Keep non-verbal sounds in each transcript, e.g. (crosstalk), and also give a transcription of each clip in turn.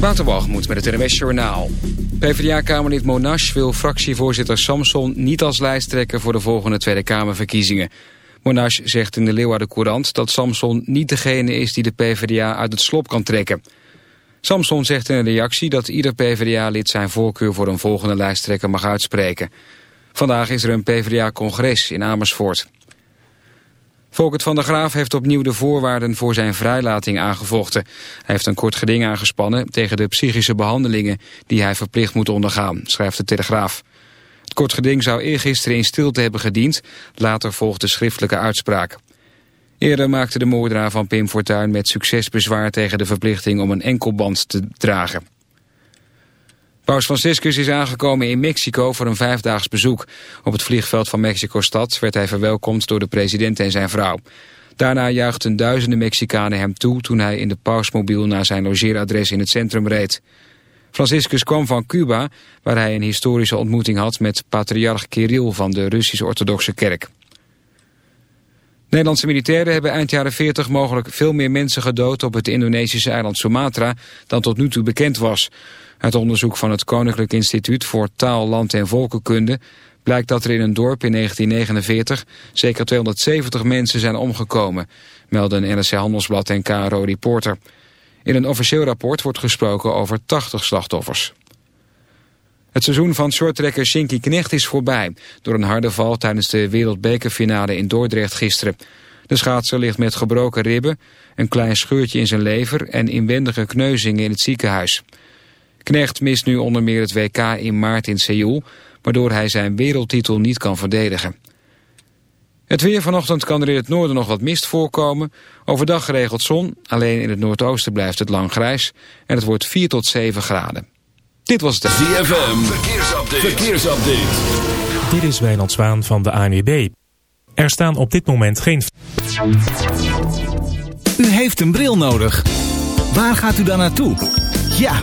Waterwalgemoed met het RWS Journaal. PvdA-kamerlid Monash wil fractievoorzitter Samson niet als lijsttrekker voor de volgende Tweede Kamerverkiezingen. Monash zegt in de Leeuwarden Courant dat Samson niet degene is die de PvdA uit het slop kan trekken. Samson zegt in een reactie dat ieder PvdA-lid zijn voorkeur voor een volgende lijsttrekker mag uitspreken. Vandaag is er een PvdA-congres in Amersfoort. Volkert van der Graaf heeft opnieuw de voorwaarden voor zijn vrijlating aangevochten. Hij heeft een kort geding aangespannen tegen de psychische behandelingen die hij verplicht moet ondergaan, schrijft de Telegraaf. Het kort geding zou eergisteren in stilte hebben gediend, later volgde schriftelijke uitspraak. Eerder maakte de moordenaar van Pim Fortuyn met succes bezwaar tegen de verplichting om een enkelband te dragen. Paus Franciscus is aangekomen in Mexico voor een vijfdaags bezoek. Op het vliegveld van Mexico-stad werd hij verwelkomd door de president en zijn vrouw. Daarna juichten duizenden Mexicanen hem toe toen hij in de pausmobiel naar zijn logeeradres in het centrum reed. Franciscus kwam van Cuba, waar hij een historische ontmoeting had met patriarch Kirill van de Russisch-Orthodoxe Kerk. Nederlandse militairen hebben eind jaren 40 mogelijk veel meer mensen gedood op het Indonesische eiland Sumatra dan tot nu toe bekend was. Uit onderzoek van het Koninklijk Instituut voor Taal, Land en Volkenkunde blijkt dat er in een dorp in 1949 zeker 270 mensen zijn omgekomen, melden NRC Handelsblad en KRO Reporter. In een officieel rapport wordt gesproken over 80 slachtoffers. Het seizoen van shorttrekker Shinky Knecht is voorbij... door een harde val tijdens de wereldbekerfinale in Dordrecht gisteren. De schaatser ligt met gebroken ribben, een klein scheurtje in zijn lever... en inwendige kneuzingen in het ziekenhuis. Knecht mist nu onder meer het WK in maart in Seoul... waardoor hij zijn wereldtitel niet kan verdedigen. Het weer vanochtend kan er in het noorden nog wat mist voorkomen. Overdag geregeld zon, alleen in het noordoosten blijft het lang grijs... en het wordt 4 tot 7 graden. Dit was het... ZFM, verkeersupdate. verkeersupdate. Dit is Wijnand Zwaan van de ANWB. Er staan op dit moment geen... U heeft een bril nodig. Waar gaat u dan naartoe? Ja,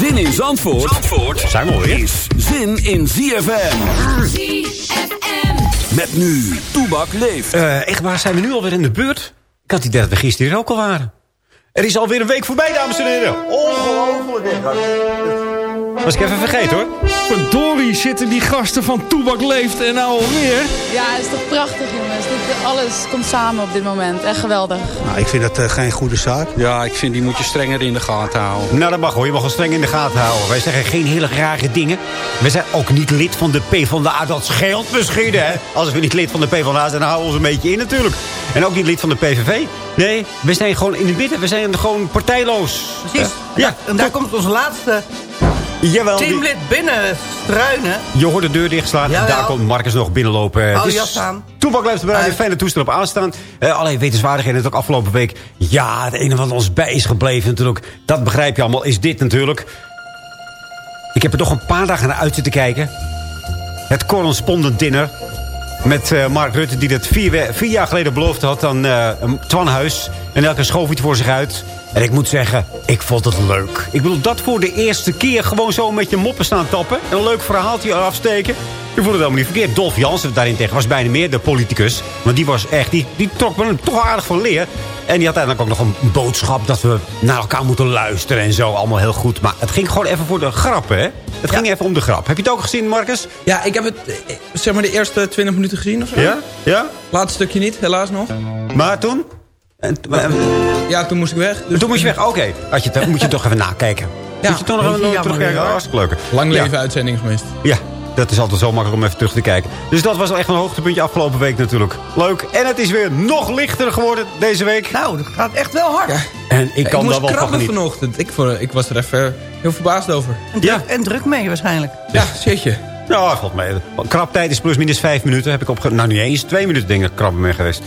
Zin in Zandvoort, Zandvoort Zijn we alweer? is zin in ZFM. ZFM. Met nu, Toebak leeft. Uh, echt waar, zijn we nu alweer in de beurt? Ik had die dat we gisteren hier ook al waren. Er is alweer een week voorbij, dames en heren. Ongelooflijk. Was ik even vergeten, hoor. Verdorie zitten die gasten van Toebak Leeft en nou alweer. Ja, het is toch prachtig, jongens. Dit, alles komt samen op dit moment. Echt geweldig. Nou, ik vind dat uh, geen goede zaak. Ja, ik vind die moet je strenger in de gaten houden. Nou, dat mag hoor. Je mag wel streng in de gaten houden. Wij zeggen geen hele rare dingen. We zijn ook niet lid van de PvdA. Dat scheelt misschien, hè. Als we niet lid van de PvdA zijn, dan houden we ons een beetje in natuurlijk. En ook niet lid van de PVV. Nee, we zijn gewoon in het midden. We zijn gewoon partijloos. Precies. Ja, en daar komt onze laatste Jawel. die- Teamlid binnen struinen. Je hoort de deur dichtslaan en daar komt Marcus nog binnenlopen. Hou Dus je jas aan. Toepak blijft. Een fijne toestel op aanstaan. Eh allerlei wetenswaardigheden. Het ook afgelopen week. Ja, het ene wat ons bij is gebleven natuurlijk. Dat begrijp je allemaal. Is dit natuurlijk. Ik heb er toch een paar dagen naar uit zitten kijken. Het correspondent dinner. Met eh, Mark Rutte die dat vier, jaar geleden beloofd had aan eh Twan Huis. En elke schoof iets voor zich uit. En ik moet zeggen, ik vond het leuk. Ik bedoel, dat voor de eerste keer gewoon zo met je moppen staan tappen. En een leuk verhaaltje afsteken. Ik vond het helemaal niet verkeerd. Dolf Jansen daarin tegen was bijna meer de politicus. Want die was echt, die, die trok me toch aardig van leer. En die had uiteindelijk ook nog een boodschap dat we naar elkaar moeten luisteren en zo. Allemaal heel goed. Maar het ging gewoon even voor de grappen, hè? Het ging even om de grap. Heb je het ook gezien, Marcus? Ja, ik heb het eh, zeg maar de eerste 20 minuten gezien of zo. Ja? Ja? Laatste stukje niet, helaas nog. Maar toen? En, en- Ja, toen moest ik weg. Dus toen moest je weg. Oké, Had je het- moet je toch even nakijken. Ja. Moet je toch nog even terugkijken. ja. Hartstikke leuk. Lang leven Ja. uitzendingsmist. Ja, dat is altijd zo makkelijk om even terug te kijken. Dus dat was wel echt een hoogtepuntje afgelopen week natuurlijk. Leuk. En het is weer nog lichter geworden deze week. Nou, dat gaat echt wel hard. En ik kan moest daar wel van krabben genieten. vanochtend. Ik, voor, ik was er even heel verbaasd over. Ja. En druk mee waarschijnlijk. Ja, zit je. Ja, valt mee. Kraptijd is plus minus vijf minuten. Heb ik opge... Nou, niet eens. Twee minuten ik krabben mee geweest.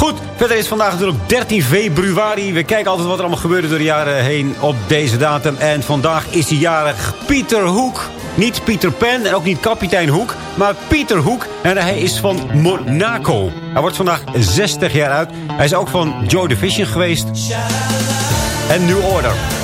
Goed, verder is vandaag natuurlijk 13 februari. We kijken altijd wat er allemaal gebeurde door de jaren heen op deze datum. En vandaag is hij jarig Pieter Hoek. Niet Pieter Pan en ook niet kapitein Hoek, maar Pieter Hoek. En hij is van Monaco. Hij wordt vandaag 60 jaar oud. Hij is ook van Joy Division geweest. En New Order.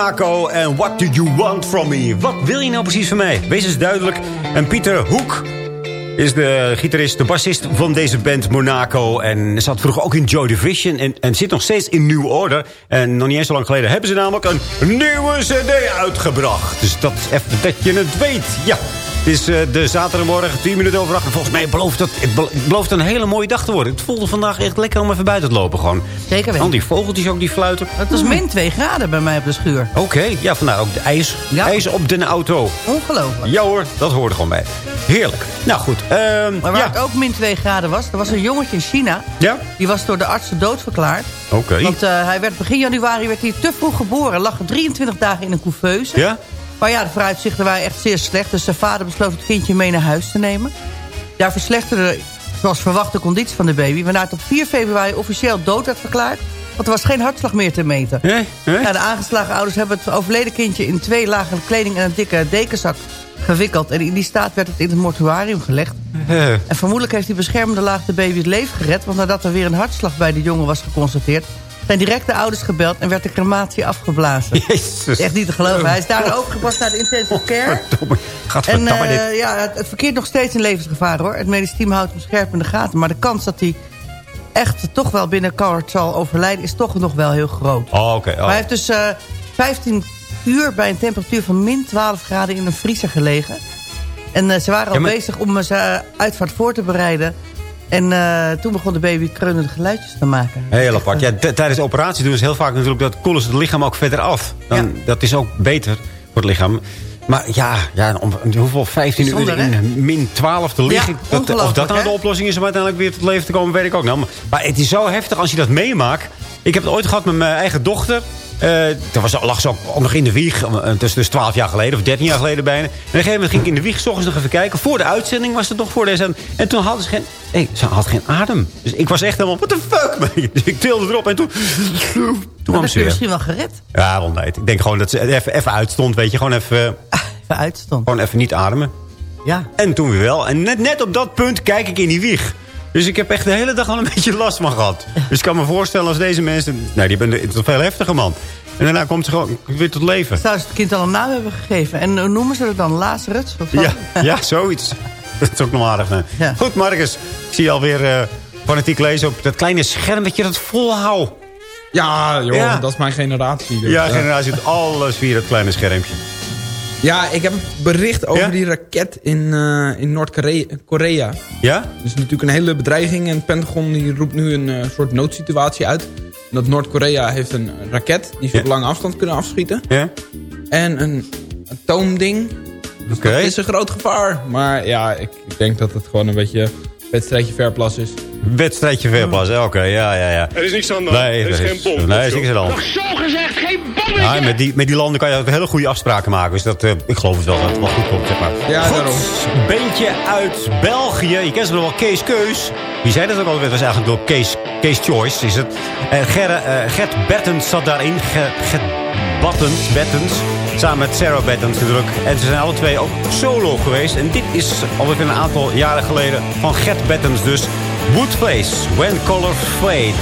Monaco en What Do You Want From Me? Wat wil je nou precies van mij? Wees eens duidelijk. En Pieter Hoek is de gitarist, de bassist van deze band Monaco. En zat vroeger ook in Joy Division en, en zit nog steeds in New Order. En nog niet eens zo lang geleden hebben ze namelijk een nieuwe cd uitgebracht. Dus dat is even dat je het weet. Ja, is eh, de zaterdagmorgen, 10 minuten over 8. En volgens mij belooft het, het belo- het belooft een hele mooie dag te worden. Het voelde vandaag echt lekker om even buiten te lopen gewoon. Zeker weten. Al die vogeltjes ook die fluiten. Het was min 2 graden bij mij op de schuur. Oké, ja, vandaar ook de ijs, ijs op de auto. Ongelooflijk. Ja hoor, dat hoorde gewoon bij. Heerlijk. Nou goed. ehm, Maar waar ja. het ook min 2 graden was, er was een jongetje in China. Ja? Die was door de artsen doodverklaard. Oké. Want eh, hij werd begin januari werd hij te vroeg geboren. Lag er 23 dagen in een couveuse. Ja? Maar ja, de vooruitzichten waren echt zeer slecht. Dus zijn vader besloot het kindje mee naar huis te nemen. Daar verslechterde, zoals verwacht, de conditie van de baby. Waarna het op 4 februari officieel dood werd verklaard. Want er was geen hartslag meer te meten. Ja, de aangeslagen ouders hebben het overleden kindje... in twee lagen kleding en een dikke dekenzak gewikkeld. En in die staat werd het in het mortuarium gelegd. En vermoedelijk heeft die beschermende laag de baby het leven gered... want nadat er weer een hartslag bij de jongen was geconstateerd... zijn direct de ouders gebeld en werd de crematie afgeblazen. Jezus. Echt niet te geloven. Hij is daar overgebracht naar de intensive care. En eh, ja, het, het verkeert nog steeds in levensgevaar hoor. Het medisch team houdt hem scherp in de gaten. Maar de kans dat hij echt toch wel binnenkort zal overlijden... is toch nog wel heel groot. Oh, oké. oh. Maar hij heeft dus eh 15 uur bij een temperatuur van min 12 graden in een vriezer gelegen. En eh, ze waren al Ja, maar- bezig om eh, zijn uitvaart voor te bereiden. En eh, toen begon de baby kreunende geluidjes te maken. Heel apart. Ja, t- tijdens de operatie doen ze heel vaak natuurlijk... dat koelen ze het lichaam ook verder af. Dan, Dat is ook beter voor het lichaam. Maar ja, ja om, hoeveel 15 uur hè? min 12 te liggen. Ja, dat, of dat nou de oplossing is om uiteindelijk weer tot leven te komen, weet ik ook. Nou, maar, maar het is zo heftig als je dat meemaakt. Ik heb het ooit gehad met mijn eigen dochter. Eh toen was, lag ze ook, ook nog in de wieg. Eh, is dus 12 jaar geleden of 13 jaar geleden bijna. En op een gegeven moment ging ik in de wieg. S ochtends nog even kijken. Voor de uitzending was het nog voor deze. En toen hadden ze geen... Ze had geen adem. Dus ik was echt helemaal... What the fuck, man? (laughs) Dus ik tilde erop en toen... Toen kwam ze weer. misschien wel gered. Ja, wel nee. Ik denk gewoon dat ze even, even uitstond, weet je. Gewoon even... (laughs) Even uitstond. Gewoon even niet ademen. Ja. En toen weer wel. En net, net op dat punt kijk ik in die wieg. Dus ik heb echt de hele dag al een beetje last van gehad. Dus ik kan me voorstellen als deze mensen... Nee, die hebben een veel heftiger man. En daarna komt ze gewoon weer tot leven. Zou ze het kind al een naam hebben gegeven? En hoe noemen ze het dan? Lazarus? Of zo? Ja, ja, zoiets. (laughs) Dat is ook nog aardig. nee. Goed, Marcus. Ik zie je alweer eh fanatiek lezen op dat kleine scherm dat je dat volhoudt. Ja, joh, Ja. dat is mijn generatie. dus, Ja, eh. generatie doet alles via dat kleine schermpje. Ja, ik heb een bericht over Ja? die raket in, eh, in Noord-Korea. Korea. Ja? Dat is natuurlijk een hele bedreiging. En het Pentagon die roept nu een eh, soort noodsituatie uit. En dat Noord-Korea heeft een raket die ze op lange afstand kunnen afschieten. Ja? En een atoomding. Dus Oké. dat is een groot gevaar. Maar ja, ik, ik denk dat het gewoon een beetje wedstrijdje verplas is. Wedstrijdje verplassen, oké, ja, ja, ja. Er is niks aan de Nee, er is, nee, er is niks aan de hand. Zo gezegd, geen bommetje! Ja, met, die, met die landen kan je ook hele goede afspraken maken. Dus dat, eh, ik geloof het wel dat het wel goed komt, zeg maar. Ja, goed, daarom. een beentje uit België. Je kent ze nog wel, Kees Keus. Wie zei dat ook alweer? Het was eigenlijk door Kees, Kees Choice, is het. En Gerre, eh, Gert Bertens zat daarin. Ge- Gert Battens, Bettens. Samen met Sarah Bettens natuurlijk. En ze zijn alle twee ook solo geweest. En dit is alweer een aantal jaren geleden van Gert Bettens dus. Woodface, When Colors Fade.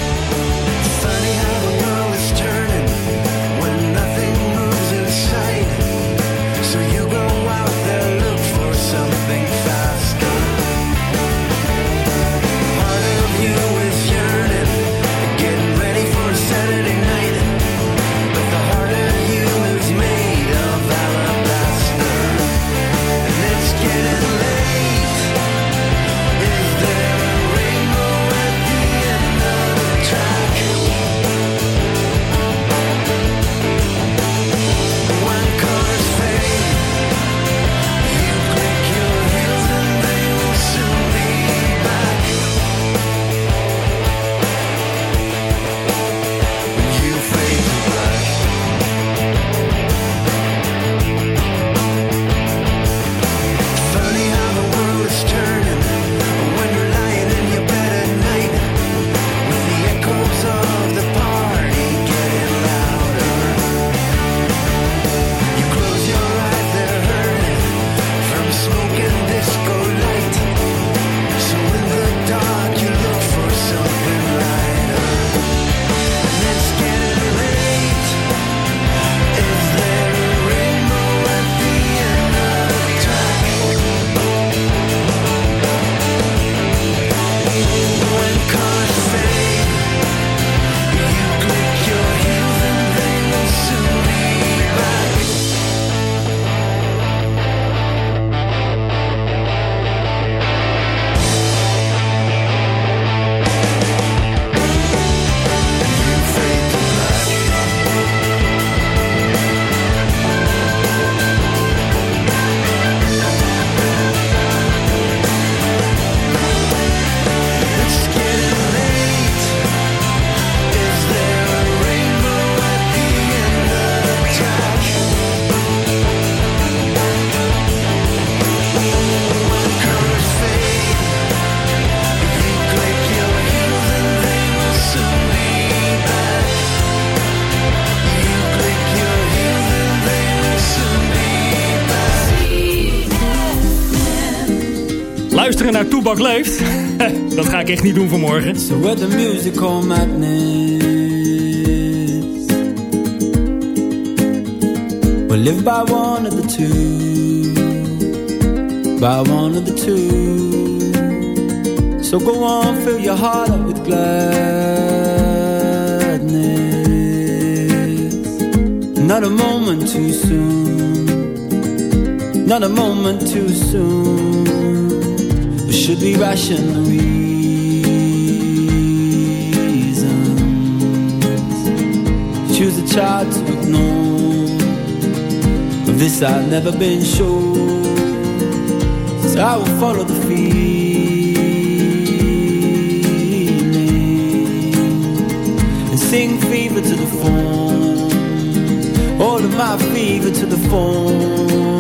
Toebak Leeft. (laughs) Dat ga ik echt niet doen vanmorgen. So where the musical madness? We'll live by one of the two. By one of the two. So go on, fill your heart up with gladness. Not a moment too soon. Not a moment too soon should ration the reasons. Choose a child to ignore. Of this I've never been sure. So I will follow the feeling. And sing fever to the phone. All of my fever to the phone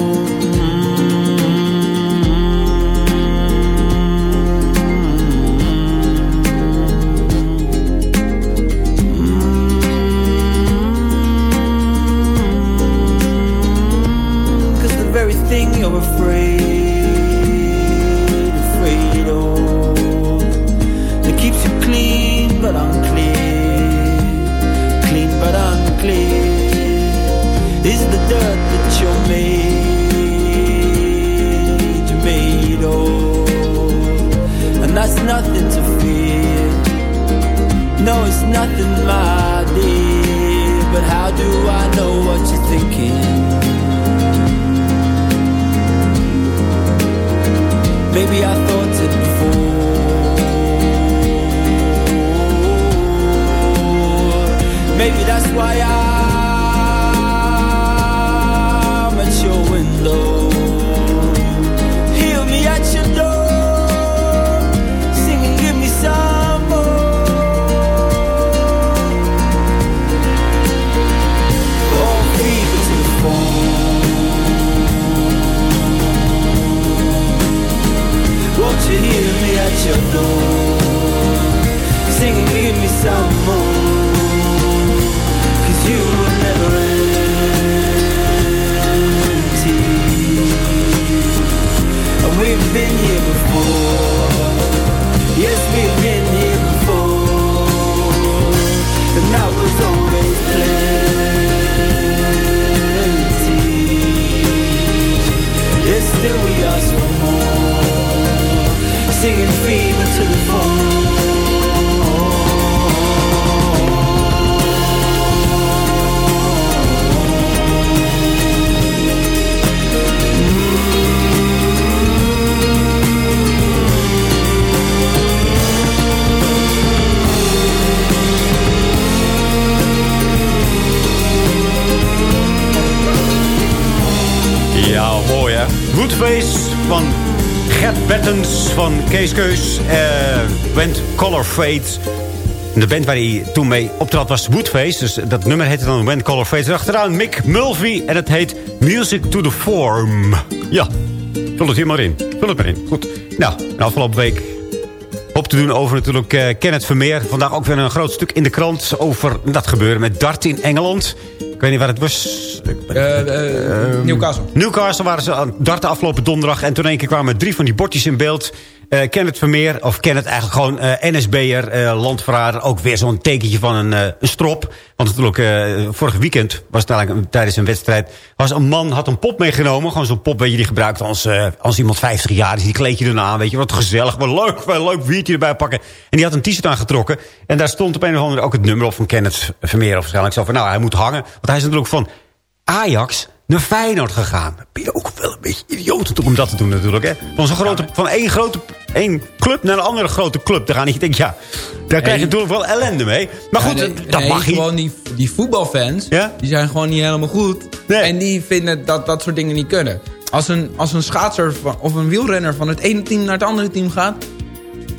you're afraid, afraid of. That keeps you clean but unclear Clean but unclear Is the dirt that you're made, made of. And that's nothing to fear. No, it's nothing, my dear. But how do I know what you're thinking? Maybe I thought it before. Maybe that's why I'm at your window hear me at your door? Sing and give me some more. Van Kees Keus. eh band Color Fade. De band waar hij toen mee optrad was Woodface. Dus dat nummer heette dan Band Color Fade. Achteraan Mick Mulvey en het heet Music to the Form. Ja, vul het hier maar in. Vul het maar in. Goed. Nou, de afgelopen week op te doen over natuurlijk eh, Kenneth Vermeer. Vandaag ook weer een groot stuk in de krant over dat gebeuren met dart in Engeland. Ik weet niet waar het was. Eh, Newcastle. Newcastle waren ze aan darten afgelopen donderdag. En toen in één keer kwamen drie van die bordjes in beeld. Eh Kenneth Vermeer, of Kenneth eigenlijk gewoon eh, NSB'er, eh landverrader. Ook weer zo'n tekentje van een, eh, een strop. Want natuurlijk, eh vorig weekend was het eigenlijk tijdens een wedstrijd... was een man, had een pop meegenomen. Gewoon zo'n pop, weet je, die gebruikt als, eh, als iemand 50 jaar is. Die kleed je erna aan, weet je. Wat gezellig, wat leuk, wat leuk biertje erbij pakken. En die had een t-shirt aangetrokken. En daar stond op een of andere ook het nummer op van Kenneth Vermeer. Of waarschijnlijk zo van, nou, hij moet hangen. Want hij is natuurlijk van Ajax naar Feyenoord gegaan. Ben je ook wel een beetje idioot om dat te doen natuurlijk. Hè? Van, zo'n grote, van één, grote, één club naar een andere grote club te gaan. En je denkt, ja, daar krijg je natuurlijk wel ellende mee. Maar goed, Ja, dat nee, mag niet. gewoon die, die voetbalfans, die zijn gewoon niet helemaal goed. En die vinden dat dat soort dingen niet kunnen. Als een, als een schaatser van, of een wielrenner van het ene team naar het andere team gaat...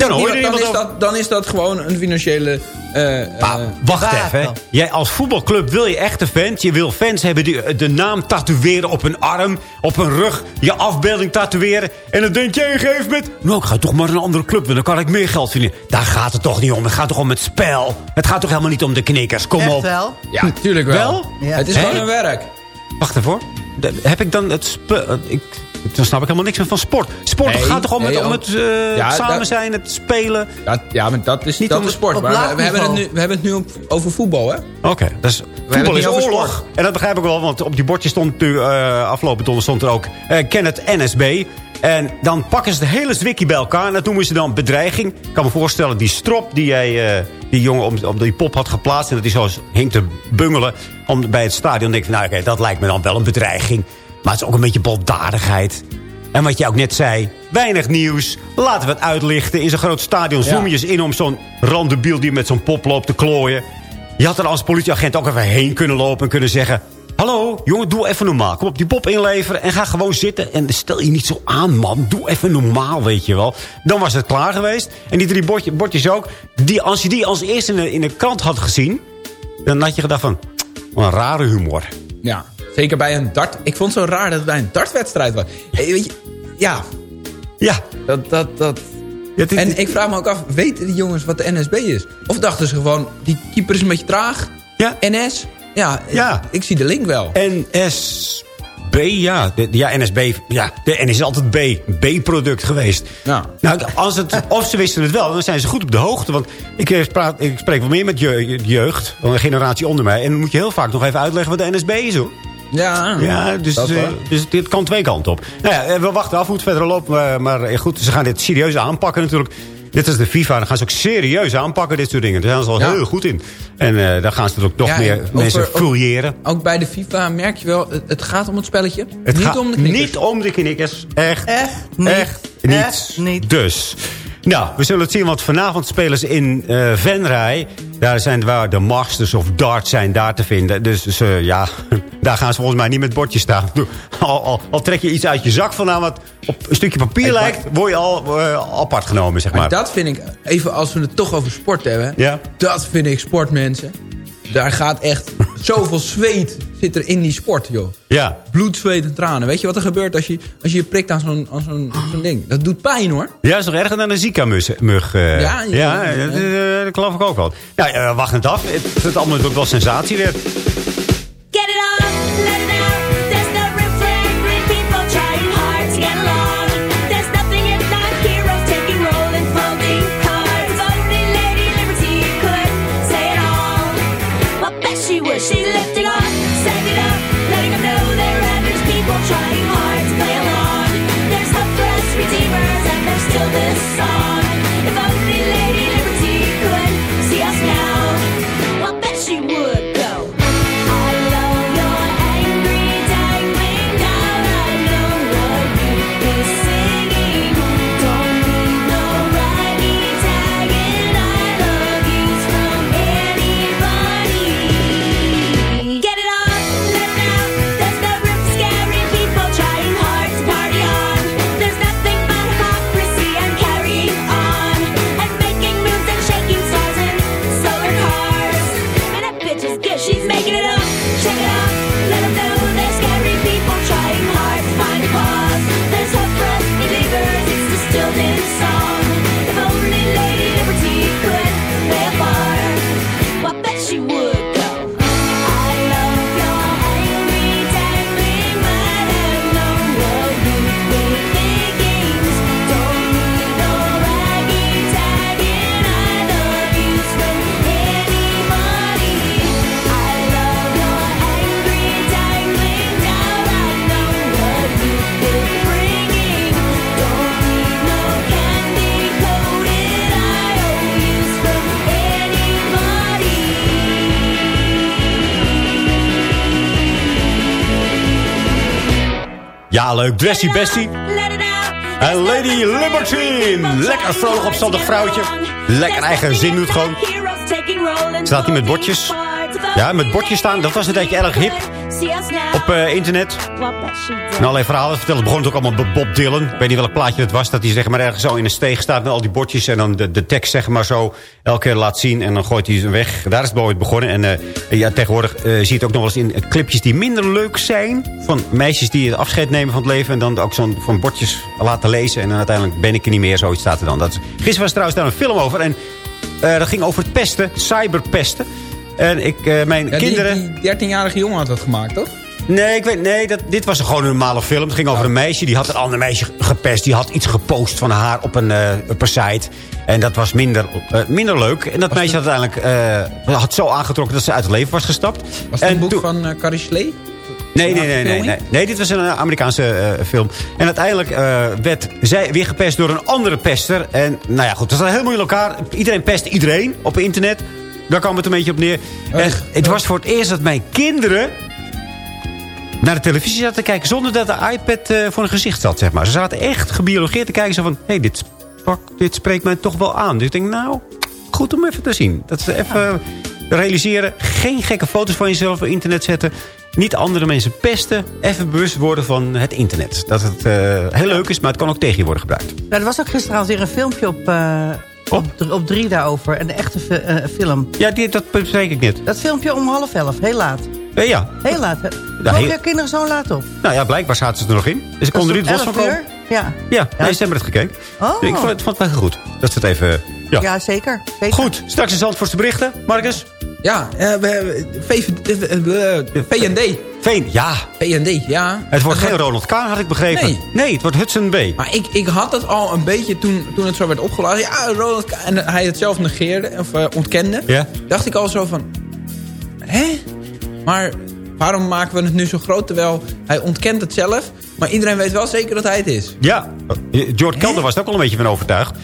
Dan hoor je dan, is dat, dan is dat gewoon een financiële... eh, eh, Wacht wapen. even. Jij als voetbalclub wil je echte fans. Je wil fans hebben die eh, de naam tatoeëren op hun arm, op hun rug. Je afbeelding tatoeëren. En dan denk jij op een gegeven moment... Nou, ik ga toch maar naar een andere club. Want dan kan ik meer geld verdienen. Daar gaat het toch niet om. Het gaat toch om het spel. Het gaat toch helemaal niet om de knikkers. Kom Echt op. wel? Ja, tuurlijk wel. Wel? Ja. Het is gewoon een werk. Wacht even. De- heb ik dan het spel... Ik, dan snap ik helemaal niks meer van sport. Sport Nee, gaat toch om, nee, het, om het eh, Ja, samen dat- zijn, het spelen? Dat, ja, maar dat is Niet dat om- is sport. Maar we, hebben het nu, we hebben het nu over voetbal, hè? Oké, dus voetbal het is oorlog. sport. En dat begrijp ik wel, want op die bordje stond nu, eh, afgelopen donderdag stond er ook eh Kenneth NSB. En dan pakken ze de hele zwikkie bij elkaar en dat noemen ze dan bedreiging. Ik kan me voorstellen, die strop die jij, die jongen om, om die pop had geplaatst... en dat hij zo hing te bungelen om, bij het stadion... denk ik, van, nou oké, dat lijkt me dan wel een bedreiging. Maar het is ook een beetje baldadigheid. En wat jij ook net zei, weinig nieuws. Laten we het uitlichten. In zo'n groot stadion zoom je eens in om zo'n randebiel die met zo'n pop loopt te klooien. Je had er als politieagent ook even heen kunnen lopen en kunnen zeggen... Hallo, jongen, doe even normaal. Kom op die pop inleveren en ga gewoon zitten. En stel je niet zo aan, man. Doe even normaal, weet je wel. Dan was het klaar geweest. En die drie bordje- bordjes ook. Die, als je die als eerste in de, in de krant had gezien... dan had je gedacht van... Wat een rare humor. Ja, zeker bij een dart. Ik vond het zo raar dat het bij een dartwedstrijd was. Eh, Weet je, ja. Ja. Dat, dat, dat. dit- en ik vraag me ook af, weten die jongens wat de NSB is? Of dachten ze gewoon, die keeper is een beetje traag? Ja. NS? Ja, Ja. ik zie de link wel. NSB, ja. De, ja, NSB, ja. De NS is altijd B. B-product geweest. Ja. Nou, als het, (laughs) of ze wisten het wel, dan zijn ze goed op de hoogte. Want ik, eh, praat, ik spreek wel meer met je, jeugd, van een generatie onder mij. En dan moet je heel vaak nog even uitleggen wat de NSB is, hoor. Ja, Ja, dus, dat eh, dus dit kan twee kanten op. Nou ja, eh, we wachten af hoe het verder loopt. Maar, maar eh, goed, ze gaan dit serieus aanpakken natuurlijk. Dit is de FIFA, dan gaan ze ook serieus aanpakken, dit soort dingen. Daar zijn ze al Ja. heel goed in. En eh daar gaan ze er ook nog Ja, meer over- mensen fouilleren. Ook bij de FIFA merk je wel, het, het gaat om het spelletje. Het niet gaat om de knikkers. Niet om de knikkers. Echt, Echt niet. echt niet. Echt niet. Dus. Nou, we zullen het zien, want vanavond spelen ze in eh Venray. Daar zijn waar de Masters of Dart zijn daar te vinden. Dus, dus, eh, ja, daar gaan ze volgens mij niet met bordjes staan. (laughs) Al, al, al trek je iets uit je zak vandaan wat op een stukje papier lijkt... word je al eh, apart genomen, zeg maar. Maar dat vind ik, even als we het toch over sport hebben. Ja. Dat vind ik sport, mensen. Daar gaat echt (laughs) zoveel zweet zit er in die sport, joh. Ja. Bloed, zweet en tranen. Weet je wat er gebeurt als je als je, je prikt aan zo'n aan zo'n ding? Dat doet pijn, hoor. Ja, is nog erger dan een Zika-mug. eh. Ja, ja, ja, ja. dat, eh, dat geloof ik ook wel. Nou, eh, wacht het af. Het is allemaal ook wel sensatie weer. Leuk. Dressy Bessie. En Lady Libertine. Lekker vrolijk opstandig vrouwtje. Lekker eigen zin doet gewoon. Staat hij met bordjes? Ja, met bordjes staan. Dat was een tijdje erg hip op eh, internet. En allerlei verhalen vertellen. Het begon ook allemaal met Bob Dylan. Ik weet niet welk plaatje het was. Dat hij zeg maar ergens zo in een steeg staat met al die bordjes. En dan de, tekst zeg maar zo elke keer laat zien. En dan gooit hij ze weg. Daar is het ooit begonnen. En eh, ja, tegenwoordig eh, zie je het ook nog wel eens in eh, clipjes die minder leuk zijn. Van meisjes die het afscheid nemen van het leven. En dan ook zo'n van bordjes laten lezen. En dan uiteindelijk ben ik er niet meer. Zoiets staat er dan. Dat is, gisteren was trouwens daar een film over. En eh, dat ging over het pesten. Cyberpesten. En ik, eh, mijn Ja, die- kinderen... Die 13-jarige jongen had dat gemaakt, toch? Nee, ik weet, nee dat, dit was gewoon een normale film. Het ging over een meisje. Die had een ander meisje gepest. Die had iets gepost van haar op een, op een site. En dat was minder, eh, minder leuk. En dat meisje had uiteindelijk eh, had zo aangetrokken dat ze uit het leven was gestapt. Was het en een boek van eh, Carrie? Nee, nee, nee, nee, nee. Nee, dit was een Amerikaanse film. En uiteindelijk werd zij weer gepest door een andere pester. En nou ja, goed, dat was heel moeilijk elkaar. Iedereen pest iedereen op internet. Daar kwam het een beetje op neer. En het was voor het eerst dat mijn kinderen naar de televisie zaten te kijken... zonder dat de iPad eh, voor hun gezicht zat, zeg maar. Ze zaten echt gebiologeerd te kijken. Zo van, hé, hey, dit, dit spreekt mij toch wel aan. Dus ik denk, nou, goed om even te zien. Dat ze even realiseren. Geen gekke foto's van jezelf op internet zetten. Niet andere mensen pesten. Even bewust worden van het internet. Dat het eh, heel leuk is, maar het kan ook tegen je worden gebruikt. Nou, er was ook gisteravond weer een filmpje op, eh, op, op drie daarover. Een echte fi- film. Ja, die, dat bespreek ik niet. Dat filmpje om half elf, heel laat. Eh, ja. Heel laat. hè? Ja, heel- je kinderen zo laat op? Nou ja, blijkbaar zaten ze er nog in. Dus ik kon er niet los van komen. Ja. Ja, nee, ze hebben het gekeken. Oh. Ik vond het, vond het wel goed. Dat ze het even... Ja. Ja, zeker. zeker. Goed, straks is Zandvoortse berichten. Marcus? Ja, eh, we hebben VVD, eh, VND. Veen, ja. VND, ja. Het wordt geen Ronald K, had ik begrepen. Nee. het wordt Hudson B. Maar ik, ik had het al een beetje toen, toen het zo werd opgeladen. Ja, Ronald K. En hij het zelf negeerde of ontkende. Ja. Dacht ik al zo van... Hè? Maar waarom maken we het nu zo groot? Terwijl hij ontkent het zelf. Maar iedereen weet wel zeker dat hij het is. Ja, George Kelder was er ook al een beetje van overtuigd.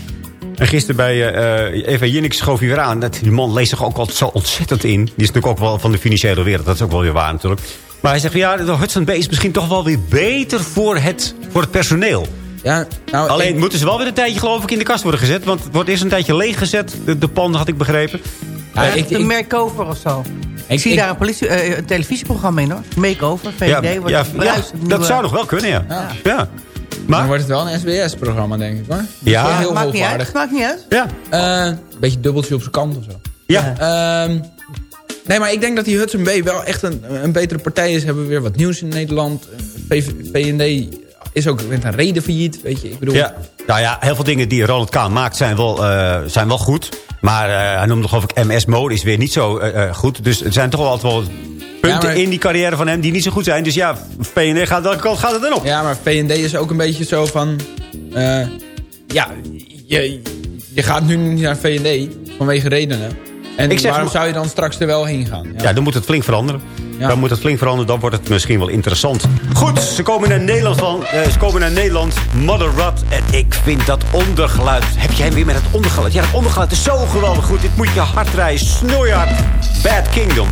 En gisteren bij eh Eva Jinek schoof hij weer aan. Dat, die man leest zich ook altijd zo ontzettend in. Die is natuurlijk ook wel van de financiële wereld. Dat is ook wel weer waar natuurlijk. Maar hij zegt, ja, de Hudson B is misschien toch wel weer beter voor het, voor het personeel. Ja, nou, Alleen ik- moeten ze wel weer een tijdje geloof ik in de kast worden gezet. Want het wordt eerst een tijdje leeggezet. De, de panden had ik begrepen. Ja, Eh, ik, een makeover of zo. Ik, zie ik- daar een, politie, eh, een televisieprogramma in hoor. Makeover, VVD. ja, wordt ja, dat zou nog wel kunnen, ja. Ja. ja. Maar dan wordt het wel een SBS-programma, denk ik hoor. Dat Ja. heel maakt niet uit. Maakt niet uit. Ja. Eh, een beetje dubbeltje op zijn kant of zo. Ja. Ehm, nee, maar ik denk dat die Hudson B wel echt een, een betere partij is. Hebben weer wat nieuws in Nederland. Eh, VND is ook met een reden failliet, weet je. Ik bedoel, Ja. Nou ja, heel veel dingen die Ronald Kaan maakt zijn wel, eh, zijn wel goed. Maar eh, hij noemde geloof ik MS Mode is weer niet zo eh, goed. Dus er zijn toch wel altijd wel punten Ja, maar- in die carrière van hem die niet zo goed zijn. Dus ja, VND gaat, welke kant gaat het dan op? Ja, maar VND is ook een beetje zo van... ja, je, je gaat nu niet naar VND vanwege redenen. En Ik zeg waarom zou je dan straks er wel heen gaan? Ja, dan moet het flink veranderen. Dan moet het flink veranderen, dan wordt het misschien wel interessant. Goed, ze komen naar Nederland van. eh, ze komen naar Nederland, Mother Rod. En ik vind dat ondergeluid. Heb jij weer met het ondergeluid? Ja, dat ondergeluid is zo geweldig goed. Dit moet je hard rijden, snoeihard. Bad Kingdom.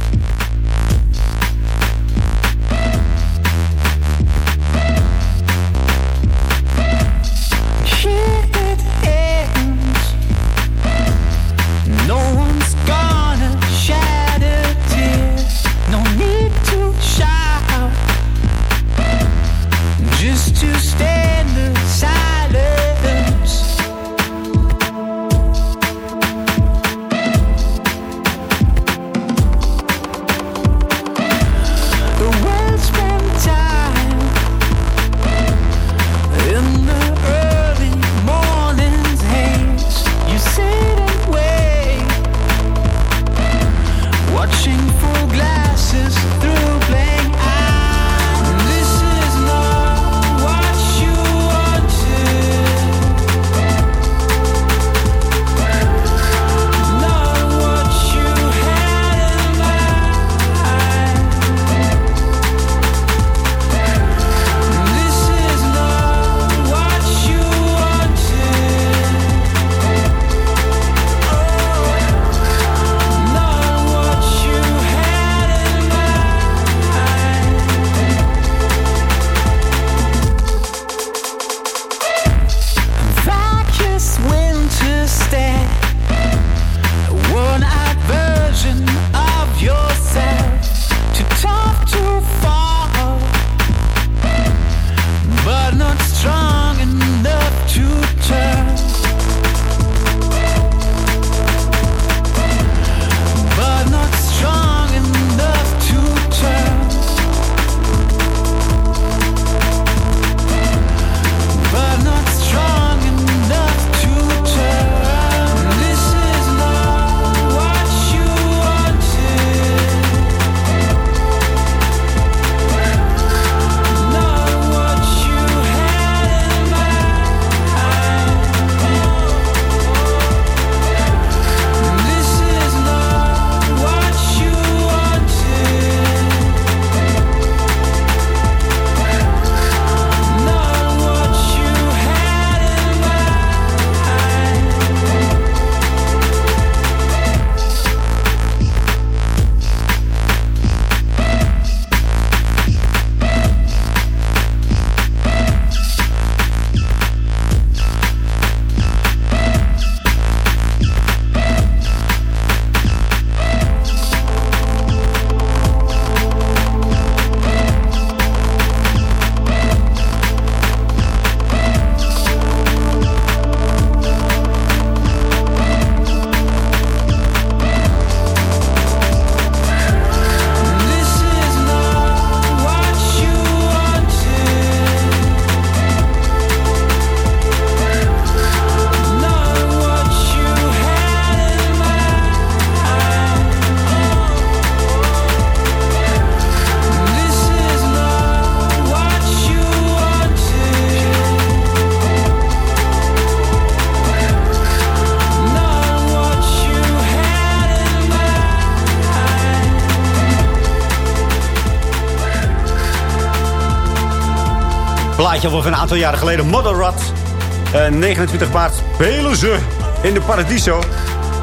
Plaatje van een aantal jaren geleden. Mother. Eh, 29 maart spelen ze in de Paradiso.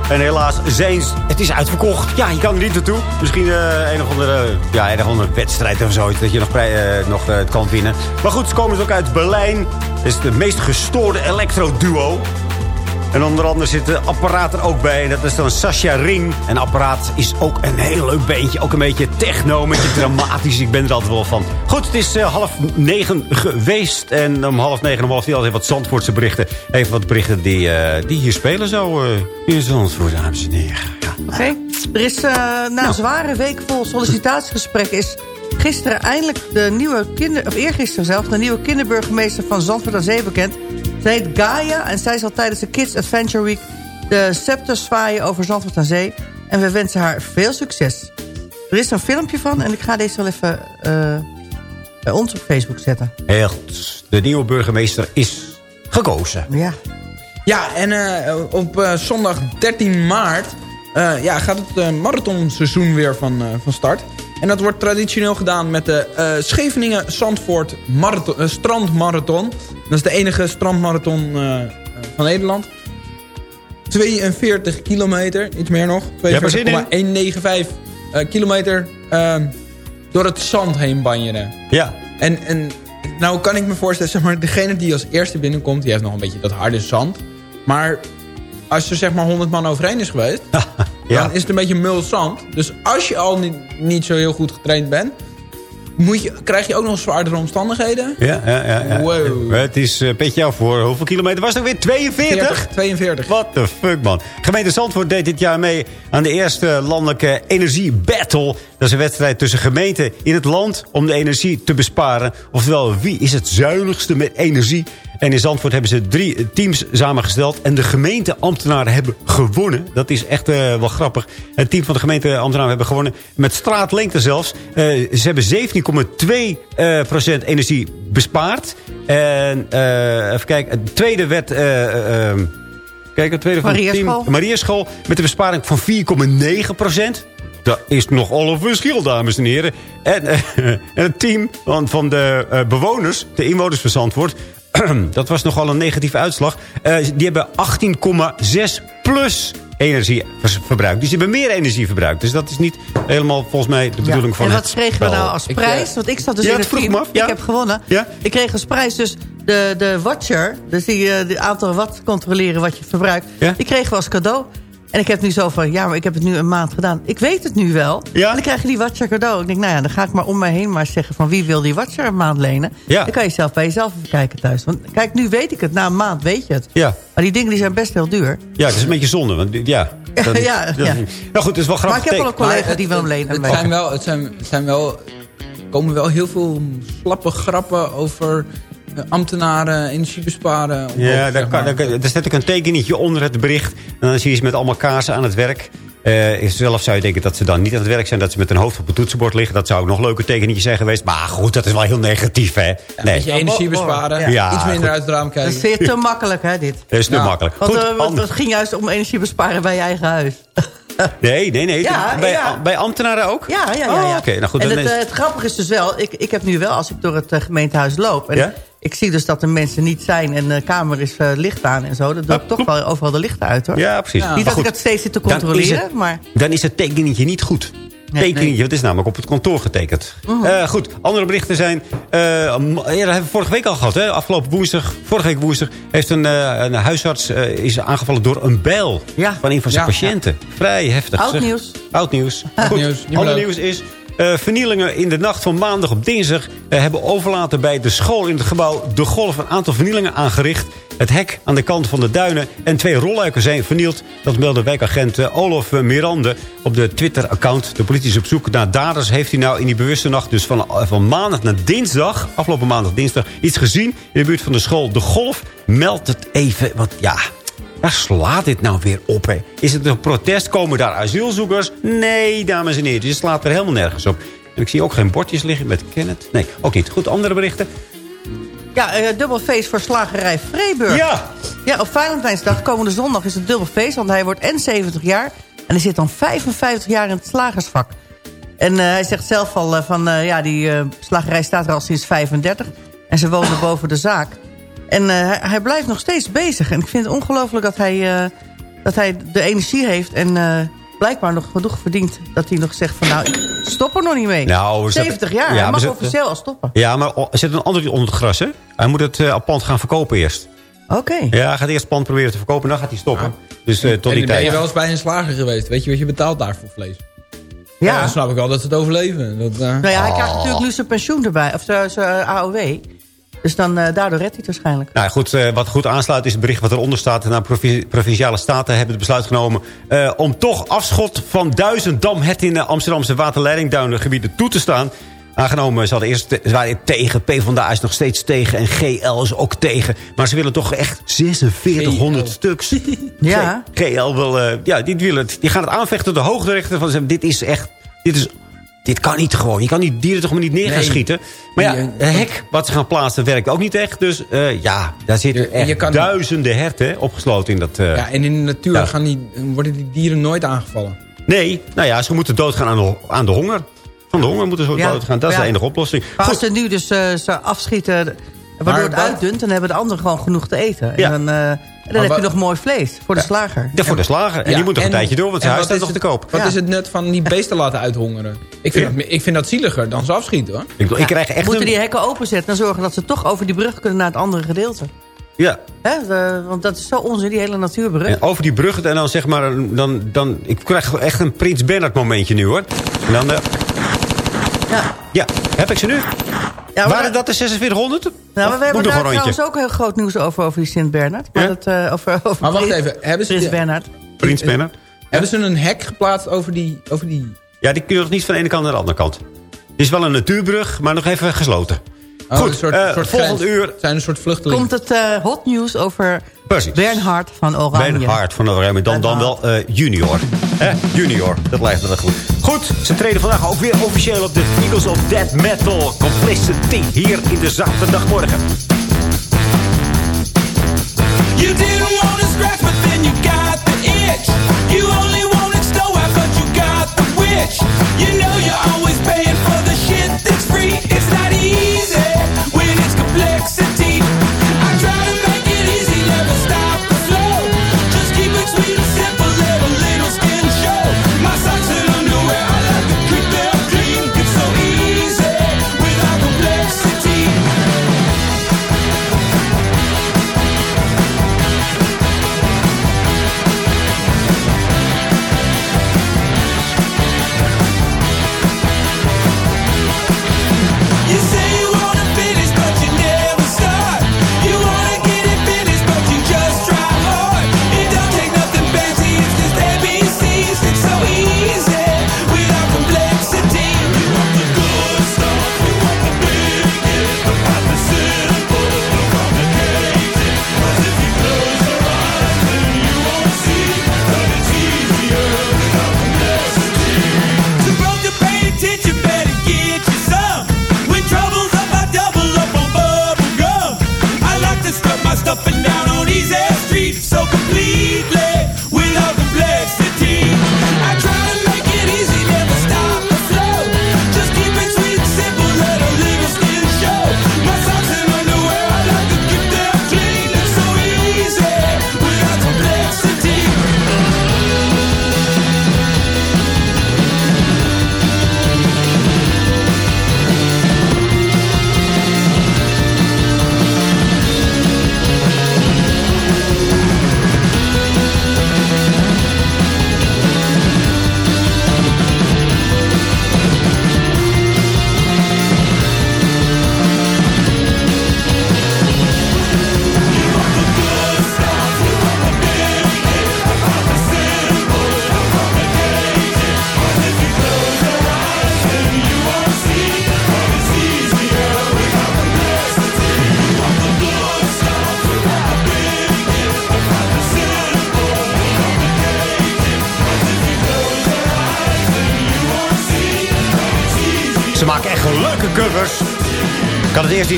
En helaas zijn ze- het is uitverkocht. Ja, je kan er niet naartoe. Misschien eh, een of andere, ja, een of andere wedstrijd of zoiets. Dat je nog, eh, nog eh, het kan winnen. Maar goed, ze komen dus ook uit Berlijn. Het is de meest gestoorde electro-duo. En onder andere zit de apparaat er ook bij. Dat is dan Sascha Ring. En apparaat is ook een heel leuk beentje. Ook een beetje techno, een beetje dramatisch. Ik ben er altijd wel van. Goed, het is eh, half negen geweest. En om half negen, om half tien even wat Zandvoortse berichten. Even wat berichten die, eh, die hier spelen zo. eh in Zandvoort, dames en heren. Ja. Oké. Er is na een zware week vol sollicitatiegesprekken... is gisteren eindelijk de nieuwe kinder... of eergisteren zelf... de nieuwe kinderburgemeester van Zandvoort aan Zee bekend. Zij heet Gaia en zij zal tijdens de Kids Adventure Week... de scepter zwaaien over Zandvoort aan Zee. En we wensen haar veel succes. Er is een filmpje van en ik ga deze wel even eh, bij ons op Facebook zetten. Heel goed. De nieuwe burgemeester is gekozen. Ja. Ja, en eh, op eh, zondag 13 maart eh, ja, gaat het marathonseizoen weer van, eh, van start. En dat wordt traditioneel gedaan met de eh, Scheveningen-Zandvoort marathon- eh, strandmarathon. Dat is de enige strandmarathon eh, van Nederland. 42 kilometer, iets meer nog. hebt er zin in? 42,195 eh, kilometer eh, door het zand heen banjeren. Ja. En, en nou kan ik me voorstellen, zeg maar, degene die als eerste binnenkomt... die heeft nog een beetje dat harde zand. Maar als er zeg maar 100 man overheen is geweest... (laughs) Ja. dan is het een beetje mul zand. Dus als je al niet, niet zo heel goed getraind bent... Moet je, krijg je ook nog zwaardere omstandigheden. Ja, ja, ja. ja. Wow. Het is uh, petje af voor hoeveel kilometer was het ook weer? 42? 40, 42. What the fuck, man. Gemeente Zandvoort deed dit jaar mee aan de eerste landelijke energiebattle. Dat is een wedstrijd tussen gemeenten in het land om de energie te besparen. Oftewel, wie is het zuinigste met energie? En in Zandvoort hebben ze drie teams samengesteld. En de gemeenteambtenaren hebben gewonnen. Dat is echt uh, wel grappig. Het team van de gemeenteambtenaren hebben gewonnen. Met straatlengte zelfs. Uh, ze hebben 17,2% uh, energie bespaard. En even kijken. Het tweede werd... Uh, kijk, het tweede van het team... Mariaschool. Met een besparing van 4,9%. Dat is nogal een verschil, dames en heren. En, (laughs) en het team van, van de bewoners, de inwoners van Zandvoort... (clears throat) dat was nogal een negatieve uitslag. Uh, die hebben 18,6 plus energie verbruikt. Dus die hebben meer energie verbruikt. Dus dat is niet helemaal volgens mij de bedoeling ja. van en het wat kregen we nou als prijs? Ik, Want ik zat dus ja, in het team. Af, ja? Ik heb gewonnen. Ja? Ik kreeg als prijs dus de, de watcher. Dus die, uh, die aantal watt controleren wat je verbruikt. Die kregen we als cadeau. En ik heb nu zo van, ja, maar ik heb het nu een maand gedaan. Ik weet het nu wel. Ja? En dan krijg je die watcher cadeau. Ik denk, nou ja, dan ga ik maar om mij heen maar zeggen van wie wil die watcher een maand lenen. Ja. Dan kan je zelf bij jezelf even kijken thuis. Want kijk, nu weet ik het. Na een maand weet je het. Ja. Maar die dingen die zijn best heel duur. Ja, het is een beetje zonde. Want, ja, (laughs) dan, ja, ja. Nou goed, het is wel grappig. Maar ik heb wel een collega het, die wil hem lenen. Het, het, zijn wel, het, zijn, het zijn wel... Komen wel heel veel slappe grappen over ambtenaren energie besparen. Ja, daar, kan, daar, daar zet ik een tekenetje onder het bericht. En dan zie je ze met allemaal kaarsen aan het werk. Uh, zelf zou je denken dat ze dan niet aan het werk zijn. Dat ze met een hoofd op het toetsenbord liggen. Dat zou ook nog een leuke tekenetje zijn geweest. Maar goed, dat is wel heel negatief, hè? Ja, nee. Een beetje energie besparen. Ja. Ja, iets minder goed. uit het raam kijken. Dat is weer te makkelijk, hè, dit? Dat is te makkelijk. Want goed, uh, het ging juist om energie besparen bij je eigen huis. (laughs) Nee, nee, nee. Ja, bij, ja. bij ambtenaren ook? Ja, ja, ja. ja. Oh, okay. nou goed. En het, is... uh, het grappige is dus wel... Ik, ik heb nu wel, als ik door het gemeentehuis loop... En ja? Ik zie dus dat de mensen niet zijn en de kamer is uh, licht aan en zo. Dan doe ik toch wel overal de lichten uit, hoor. Ja, precies. Ja. Niet dat goed, ik dat steeds zit te controleren, dan het, maar... Dan is het tekeningetje niet goed. Nee, tekeningetje, nee. het is namelijk op het kantoor getekend. -huh. uh, goed, andere berichten zijn... Uh, ja, dat hebben we vorige week al gehad, hè? Afgelopen woensdag, vorige week woensdag... heeft een, een huisarts is aangevallen door een bijl ja. van een van zijn ja, patiënten. Vrij heftig. Oud zeg. nieuws. Oud nieuws. (laughs) Oud goed, nieuws. Ander nieuws is... Uh, vernielingen in de nacht van maandag op dinsdag... Uh, hebben overlaten bij de school in het gebouw De Golf een aantal vernielingen aangericht. Het hek aan de kant van de duinen en twee rolluiken zijn vernield. Dat meldde wijkagent uh, Olof Mirande op de Twitter-account. De politie is op zoek naar daders. Heeft hij nou in die bewuste nacht, dus van, van maandag naar dinsdag... afgelopen maandag, dinsdag, iets gezien in de buurt van de school De Golf? Meld het even, want ja... Waar slaat dit nou weer op, hè? Is het een protest? Komen daar asielzoekers? Nee, dames en heren. Je slaat er helemaal nergens op. En ik zie ook geen bordjes liggen met Kenneth. Nee, ook niet. Goed, andere berichten? Ja, uh, dubbel feest voor slagerij Vreeburg. Ja! Ja, op Valentijnsdag, komende zondag, is het dubbel feest. Want hij wordt en 70 jaar. En hij zit dan 55 jaar in het slagersvak. En uh, hij zegt zelf al uh, van, ja, die slagerij staat er al sinds 35. En ze woonde boven de zaak. En eh, hij, hij blijft nog steeds bezig. En ik vind het ongelooflijk dat hij, eh, dat hij de energie heeft... en eh, blijkbaar nog genoeg verdient dat hij nog zegt van... nou, ik stop er nog niet mee. Nou, we zetten- 70 jaar, Ja, hij mag zetten- officieel al stoppen. Ja, maar er zit een ander onder het gras, hè? Hij moet het uh, pand gaan verkopen eerst. Oké. Ja, hij gaat eerst het pand proberen te verkopen en dan gaat hij stoppen. Dus eh, tot en die ben je tijd. wel eens bij een slager geweest? Weet je wat je betaalt daar voor vlees? Ja. dan snap ik wel dat ze het overleven. Dat, eh, Nou ja, hij Oh. krijgt natuurlijk nu zijn pensioen erbij. Of zijn zijn AOW. Dus dan, eh, daardoor redt hij het waarschijnlijk. Nou goed, eh, wat goed aansluit is het bericht wat eronder staat. Nou, provi- provinciale staten hebben het besluit genomen... eh, om toch afschot van duizend damherten in de Amsterdamse waterleidingduinengebieden toe te staan. Aangenomen, ze, hadden eerst te- ze waren tegen. PvdA is nog steeds tegen en GL is ook tegen. Maar ze willen toch echt 4600 stuks. (laughs) Ja. GL wil, eh, ja, die, willen het, die gaan het aanvechten door de hoogste rechter. Van, dit is echt... Dit is dit kan niet gewoon. Je kan die dieren toch maar niet neer gaan Nee. schieten. Maar ja, Die, het hek wat ze gaan plaatsen werkt ook niet echt. Dus eh, ja, daar zitten echt kan- duizenden herten opgesloten in dat... eh, ja, en in de natuur Ja. gaan die, worden die dieren nooit aangevallen. Nee, nou ja, ze moeten doodgaan aan de, aan de honger. Van de honger moeten ze Ja. doodgaan. Dat is Ja. de enige oplossing. Maar als ze nu dus eh, ze afschieten... waardoor het uitdunt... dan hebben de anderen gewoon genoeg te eten. Ja. En dan, eh, en dan heb wat- je nog mooi vlees voor de slager. ja, voor de slager. En Ja, die moet nog een tijdje door, want zijn huis staat nog te koop. Wat Ja. is het nut van die (laughs) beesten laten uithongeren? Ik vind, Ja. dat, ik vind dat zieliger dan ze afschieten hoor. Ik, ik krijg echt moeten een... die hekken openzetten en zorgen dat ze toch over die brug kunnen naar het andere gedeelte. Ja, Hè? de- want dat is zo onzin, die hele natuurbrug. en over die brug en dan zeg maar... Dan, dan, ik krijg echt een Prins Bernhard momentje nu, hoor. En dan... eh, Ja. ja, heb ik ze nu? Ja, maar, Waren dat de 4600? nou, maar we hebben daar trouwens ook heel groot nieuws over, over die Sint-Bernard. Maar, Ja? dat, eh, over, over Maar wacht Prins- even, hebben ze, Prins Bernhard. Prins Bernhard? hebben ze een hek geplaatst over die... Over die Ja, die kun je nog niet van de ene kant naar de andere kant. Het is wel een natuurbrug, maar nog even gesloten. Oh, Goed, een soort, eh, soort volgend grens. uur... Zijn een soort vluchtelingen. Komt het eh, hot nieuws over Precies. Bernhard van Oranje. Bernhard van Oranje, dan, dan wel eh, junior. Hè? Junior, dat lijkt me wel goed. Goed, ze treden vandaag ook weer officieel op de Eagles of Death Metal Complicity hier in de zaterdagmorgen. You didn't want to scratch, but then you got the itch. You only wanted snow but you got the witch. You know you're always paying for the shit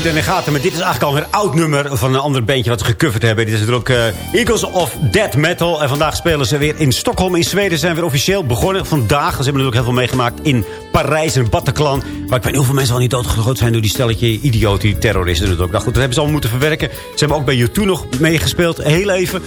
het niet gaten, maar dit is eigenlijk alweer een oud nummer van een ander bandje wat ze gecoverd hebben. Dit is natuurlijk eh, Eagles of Dead Metal. En vandaag spelen ze weer in Stockholm in Zweden. Ze zijn weer officieel begonnen vandaag. Ze hebben natuurlijk heel veel meegemaakt in Parijs en Bataclan. Maar ik weet heel veel mensen al niet doodgegooid zijn door die stelletje idioten, die terroristen natuurlijk. Nou goed, dat hebben ze allemaal moeten verwerken. Ze hebben ook bij U2 nog meegespeeld, heel even.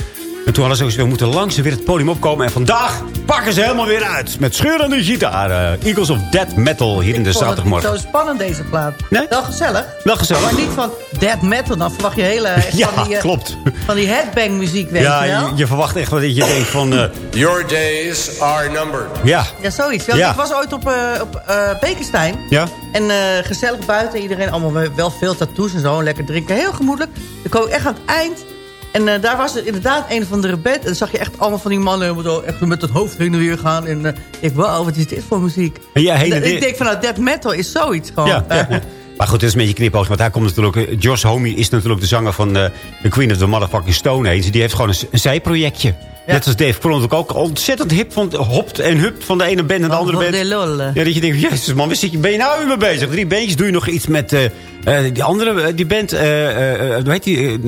En toen hadden ze we moeten langzaam weer het podium opkomen. En vandaag pakken ze helemaal weer uit. Met scheurende gitaar. eh, Eagles of Dead Metal hier in de Ik vond het niet zaterdagmorgen. zo spannend deze plaat. Nee? Wel gezellig. Wel gezellig. Maar niet van dead metal. Dan verwacht je hele echt (laughs) Ja, van die, eh, klopt. Van die headbang muziek, weet Ja, je wel. je, je verwacht echt wat je denkt van... eh, Your days are numbered. ja, Ja, zoiets. Ja, Ja. Ik was ooit op, eh op Bekenstein. ja. En eh, gezellig buiten. Iedereen allemaal wel- veel tattoos en zo. Lekker drinken. Heel gemoedelijk. Dan kwam ik echt aan het eind. En eh, daar was er inderdaad een van de bed. En dan zag je echt allemaal van die mannen zo echt met het hoofd heen en weer gaan. En eh, ik wauw, wat is dit voor muziek? Jij heen en weer. ik denk van, nou, death metal is zoiets gewoon. Ja, ja. Maar goed, het is een beetje knipoog. Want daar komt natuurlijk... eh, Josh Homme is natuurlijk de zanger van eh The Queen of the Motherfucking Stone Age. Die heeft gewoon een, een zijprojectje. Net als Dave Grohl natuurlijk ook ontzettend hip van, hopt en hupt van de ene band naar de andere band. Ja, dat je denkt, jezus man, waar zit je, ben je nou weer mee bezig? Drie beentjes, doe je nog iets met eh, eh, die andere, eh, die band, eh, eh, eh, hoe heet die?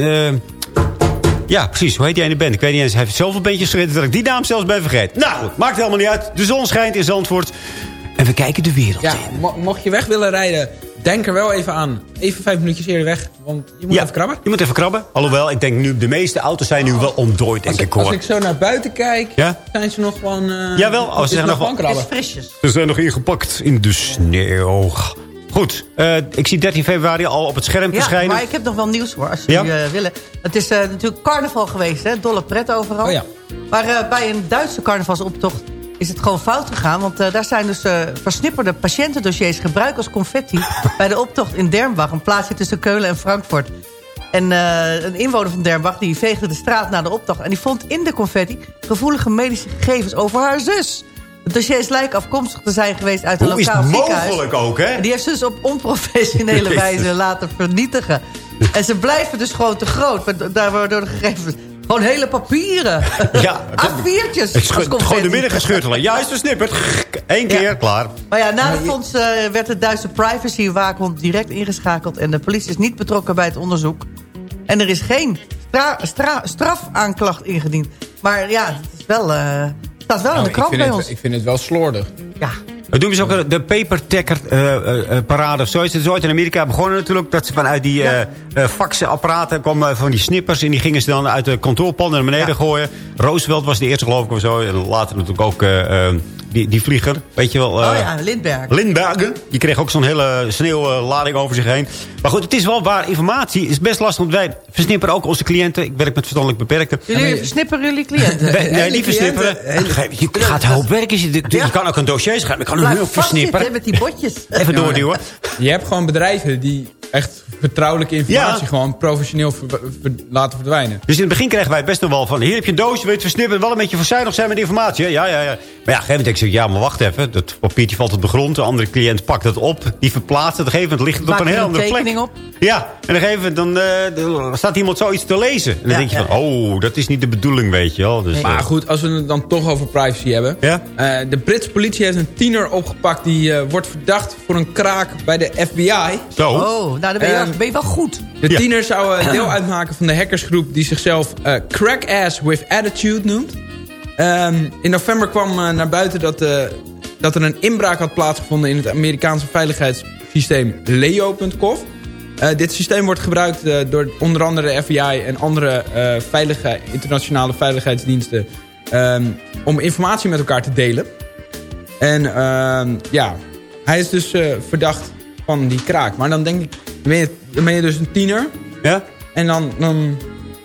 Ja, precies, hoe heet die ene band? Ik weet niet eens, hij heeft zoveel beentjes gereden dat ik die naam zelfs ben vergeten. Nou, goed, maakt helemaal niet uit. De zon schijnt in Zandvoort en we kijken de wereld Ja, in. mo- mocht je weg willen rijden, denk er wel even aan. Even vijf minuutjes eerder weg, want je moet Ja, even krabben. Je moet even krabben. Alhoewel, ik denk nu, de meeste auto's zijn nu wel ontdooid, denk Als ik ik, als hoor. ik zo naar buiten kijk, Ja? zijn ze nog gewoon... eh Jawel, oh, ze zijn nog krabben. is frisjes. Ze zijn nog ingepakt in de sneeuw. Goed, eh, ik zie 13 februari al op het scherm Ja, verschijnen. maar ik heb nog wel nieuws hoor, als Ja? jullie eh, willen. Het is eh, natuurlijk carnaval geweest, hè? Dolle pret overal. Oh ja. Maar eh, bij een Duitse carnavalsoptocht is het gewoon fout gegaan. Want eh, daar zijn dus eh, versnipperde patiëntendossiers gebruikt als confetti... (laughs) bij de optocht in Dermbach, een plaatsje tussen Keulen en Frankfurt. En eh, een inwoner van Dermbach die veegde de straat na de optocht... en die vond in de confetti gevoelige medische gegevens over haar zus. Het dossiers lijken afkomstig te zijn geweest uit een Hoe is lokaal het ziekenhuis. mogelijk ook, hè? En die heeft ze dus op onprofessionele (laughs) wijze laten vernietigen. En ze blijven dus gewoon te groot. Daar worden de gegevens... Gewoon hele papieren. (laughs) Ja, A4'tjes. Ik als schud, gewoon de midden gescheurd. Juist versnipperd. Eén keer, klaar. Maar ja, na de fonds eh, werd de Duitse privacy-waakhond direct ingeschakeld... en de politie is niet betrokken bij het onderzoek. En er is geen stra stra strafaanklacht ingediend. Maar ja, het is wel, eh, het staat wel in Nou, de krant ik, bij vind ons. het, ik vind het wel slordig. Ja, We doen dus ook de papertacker eh, eh, eh, parade of zo. Is het is ooit in Amerika begonnen natuurlijk. Dat ze vanuit die eh eh, faxapparaten kwamen van die snippers. En die gingen ze dan uit de kantoorpanden naar beneden gooien. Roosevelt was de eerste geloof ik of zo. En later natuurlijk ook die, die vlieger. Weet je wel. eh, oh ja, Lindbergh. Lindbergh. Die kreeg ook zo'n hele sneeuwlading over zich heen. Maar goed, het is wel waar. Informatie is best lastig. Want wij versnipperen ook onze cliënten. Ik werk met verstandelijk beperkten. Jullie versnipperen jullie cliënten. (laughs) Nee, nee, niet cliënten, versnipperen. Je gaat hoop werk. Je, kan ook een dossier schrijven. Ik kan hem ook versnipperen. met die botjes. (laughs) Even doorduwen. Je hebt gewoon bedrijven die echt vertrouwelijke informatie Ja. gewoon professioneel ver- ver- laten verdwijnen. Dus in het begin kregen wij best nog wel van... hier heb je een doosje, weet je versnipperen. Wel een beetje verzuinig zijn met informatie. hè? Ja, ja, ja. Maar ja, op een gegeven moment ja, maar wacht even. Dat papiertje valt op de grond. De andere cliënt pakt het op. Die verplaatst het. Op een gegeven moment ligt het op een er heel een andere plek. tekening op. Ja, en op een gegeven moment dan, eh, dan staat iemand zoiets te lezen. En dan Ja, denk je ja, van... oh, dat is niet de bedoeling, weet je wel. Dus, Maar eh, goed, als we het dan toch over privacy hebben. Ja? Eh, de Britse politie heeft een tiener opgepakt... die eh, wordt verdacht voor een kraak bij de FBI. zo. Oh, nou dan ben je, wel- Ehm, ben je wel goed. De Ja. tiener zou deel uitmaken van de hackersgroep... die zichzelf eh, Crack Ass with Attitude noemt. Ehm, in november kwam eh, naar buiten dat, eh, dat er een inbraak had plaatsgevonden... in het Amerikaanse veiligheidssysteem Leo.gov. Eh, dit systeem wordt gebruikt door onder andere de FBI... en andere veilige, internationale veiligheidsdiensten... ehm, om informatie met elkaar te delen. En ehm, ja, hij is dus verdacht van die kraak. Maar dan denk ik, dan ben je, dan ben je dus een tiener. Ja? En dan, dan